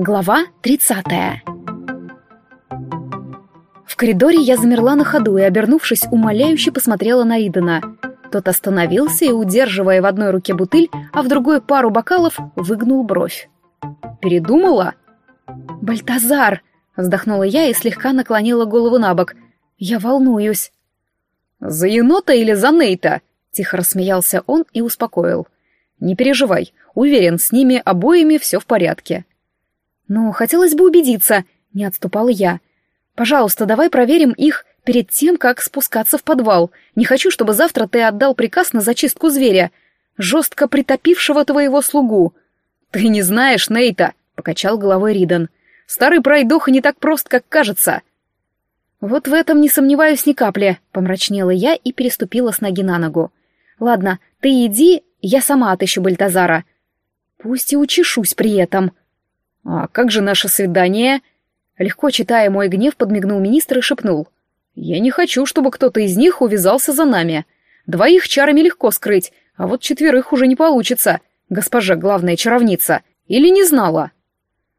Глава 30 В коридоре я замерла на ходу и, обернувшись, умоляюще посмотрела на Идена. Тот остановился и, удерживая в одной руке бутыль, а в другой пару бокалов, выгнул бровь. «Передумала?» «Бальтазар!» — вздохнула я и слегка наклонила голову на бок. «Я волнуюсь». «За енота или за Нейта?» — тихо рассмеялся он и успокоил. «Не переживай, уверен, с ними обоими все в порядке». «Но хотелось бы убедиться», — не отступала я. «Пожалуйста, давай проверим их перед тем, как спускаться в подвал. Не хочу, чтобы завтра ты отдал приказ на зачистку зверя, жестко притопившего твоего слугу». «Ты не знаешь Нейта», — покачал головой Ридан. «Старый пройдоха не так прост, как кажется». «Вот в этом не сомневаюсь ни капли», — помрачнела я и переступила с ноги на ногу. «Ладно, ты иди, я сама отыщу Бальтазара. Пусть и учешусь при этом». «А как же наше свидание?» Легко читая мой гнев, подмигнул министр и шепнул. «Я не хочу, чтобы кто-то из них увязался за нами. Двоих чарами легко скрыть, а вот четверых уже не получится, госпожа главная чаровница. Или не знала?»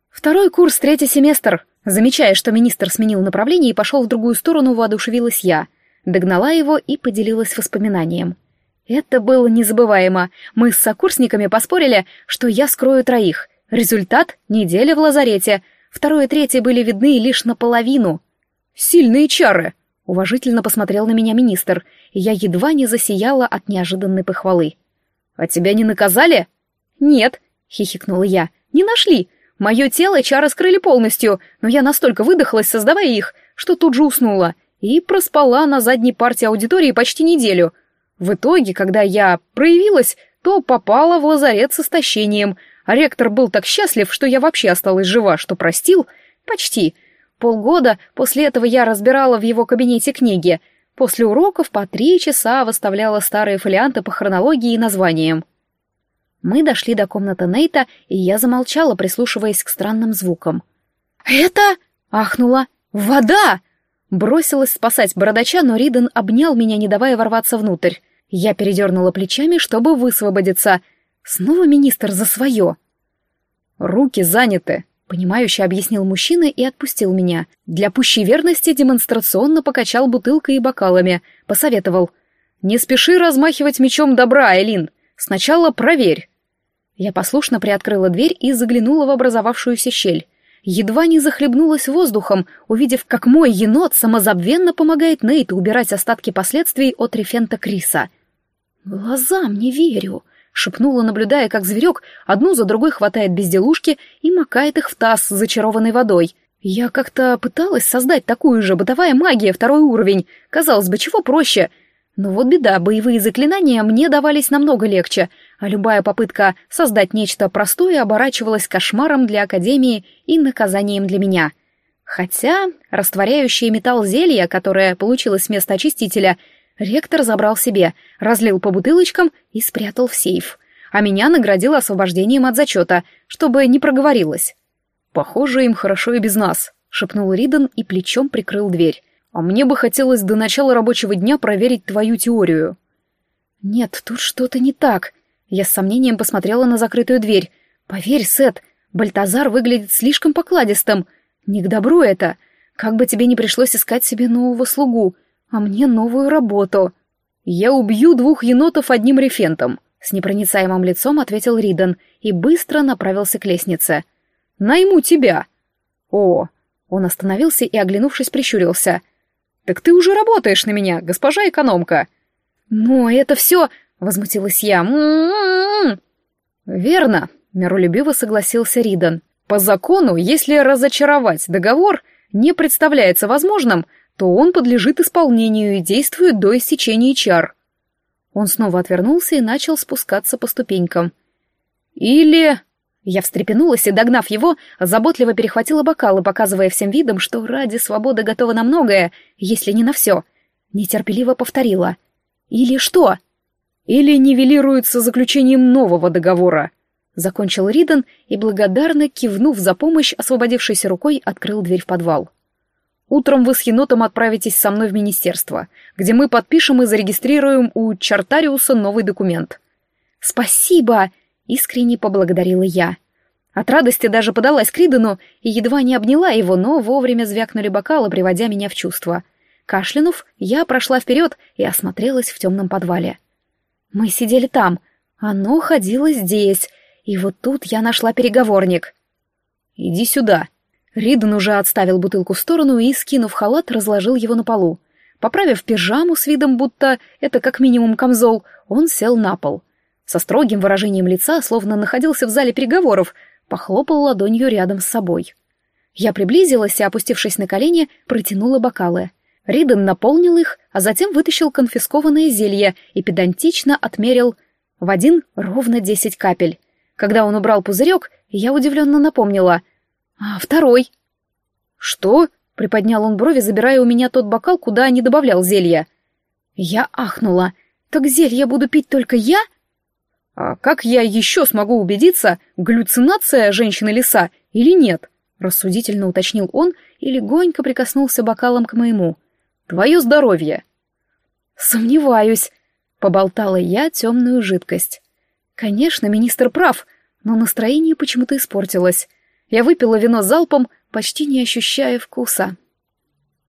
«Второй курс, третий семестр», Замечая, что министр сменил направление и пошел в другую сторону, воодушевилась я. Догнала его и поделилась воспоминанием. Это было незабываемо. Мы с сокурсниками поспорили, что я скрою троих. Результат — неделя в лазарете. Второе и третье были видны лишь наполовину. «Сильные чары!» — уважительно посмотрел на меня министр, и я едва не засияла от неожиданной похвалы. «А тебя не наказали?» «Нет», — хихикнула я, — «не нашли. Мое тело чары скрыли полностью, но я настолько выдохлась, создавая их, что тут же уснула и проспала на задней партии аудитории почти неделю. В итоге, когда я проявилась, то попала в лазарет с истощением, а ректор был так счастлив, что я вообще осталась жива, что простил. Почти. Полгода после этого я разбирала в его кабинете книги. После уроков по три часа выставляла старые фолианты по хронологии и названиям. Мы дошли до комнаты Нейта, и я замолчала, прислушиваясь к странным звукам. «Это...» — ахнула. «Вода!» Бросилась спасать бородача, но Риден обнял меня, не давая ворваться внутрь. Я передернула плечами, чтобы высвободиться. Снова министр за свое. «Руки заняты», — понимающе объяснил мужчина и отпустил меня. Для пущей верности демонстрационно покачал бутылкой и бокалами, посоветовал. «Не спеши размахивать мечом добра, Элин. Сначала проверь». Я послушно приоткрыла дверь и заглянула в образовавшуюся щель. Едва не захлебнулась воздухом, увидев, как мой енот самозабвенно помогает Нейту убирать остатки последствий от рефента Криса. «Глазам не верю», — шепнула, наблюдая, как зверек одну за другой хватает безделушки и макает их в таз с зачарованной водой. Я как-то пыталась создать такую же бытовая магия второй уровень. Казалось бы, чего проще — но вот беда, боевые заклинания мне давались намного легче, а любая попытка создать нечто простое оборачивалась кошмаром для Академии и наказанием для меня. Хотя растворяющее металл зелья, которое получилось вместо очистителя, ректор забрал себе, разлил по бутылочкам и спрятал в сейф. А меня наградил освобождением от зачета, чтобы не проговорилось. «Похоже, им хорошо и без нас», — шепнул Риден и плечом прикрыл дверь. А мне бы хотелось до начала рабочего дня проверить твою теорию. Нет, тут что-то не так. Я с сомнением посмотрела на закрытую дверь. Поверь, Сет, Бальтазар выглядит слишком покладистым. Не к добру это. Как бы тебе не пришлось искать себе нового слугу, а мне новую работу. Я убью двух енотов одним рефентом, с непроницаемым лицом ответил Риден и быстро направился к лестнице. Найму тебя. О, он остановился и, оглянувшись, прищурился. «Так ты уже работаешь на меня, госпожа экономка!» «Но это все...» — возмутилась я. «М-м-м!» «Верно», — миролюбиво согласился Ридан. «По закону, если разочаровать договор не представляется возможным, то он подлежит исполнению и действует до истечения чар». Он снова отвернулся и начал спускаться по ступенькам. «Или...» Я встрепенулась и, догнав его, заботливо перехватила бокалы, показывая всем видом, что ради свободы готова на многое, если не на все. Нетерпеливо повторила. «Или что?» «Или нивелируется заключением нового договора», — закончил Риден и, благодарно кивнув за помощь, освободившейся рукой, открыл дверь в подвал. «Утром вы с енотом отправитесь со мной в министерство, где мы подпишем и зарегистрируем у Чартариуса новый документ». «Спасибо!» Искренне поблагодарила я. От радости даже подалась к Ридену и едва не обняла его, но вовремя звякнули бокалы, приводя меня в чувство. Кашлянув, я прошла вперед и осмотрелась в темном подвале. Мы сидели там, оно ходило здесь, и вот тут я нашла переговорник. «Иди сюда». Риден уже отставил бутылку в сторону и, скинув халат, разложил его на полу. Поправив пижаму с видом, будто это как минимум камзол, он сел на пол. Со строгим выражением лица, словно находился в зале переговоров, похлопал ладонью рядом с собой. Я приблизилась и, опустившись на колени, протянула бокалы. Риден наполнил их, а затем вытащил конфискованное зелье и педантично отмерил в один ровно десять капель. Когда он убрал пузырек, я удивленно напомнила. «А второй?» «Что?» — приподнял он брови, забирая у меня тот бокал, куда не добавлял зелья. Я ахнула. «Так зелье буду пить только я?» «А как я еще смогу убедиться, галлюцинация женщины-лиса или нет?» — рассудительно уточнил он и легонько прикоснулся бокалом к моему. «Твое здоровье!» «Сомневаюсь», — поболтала я темную жидкость. «Конечно, министр прав, но настроение почему-то испортилось. Я выпила вино залпом, почти не ощущая вкуса».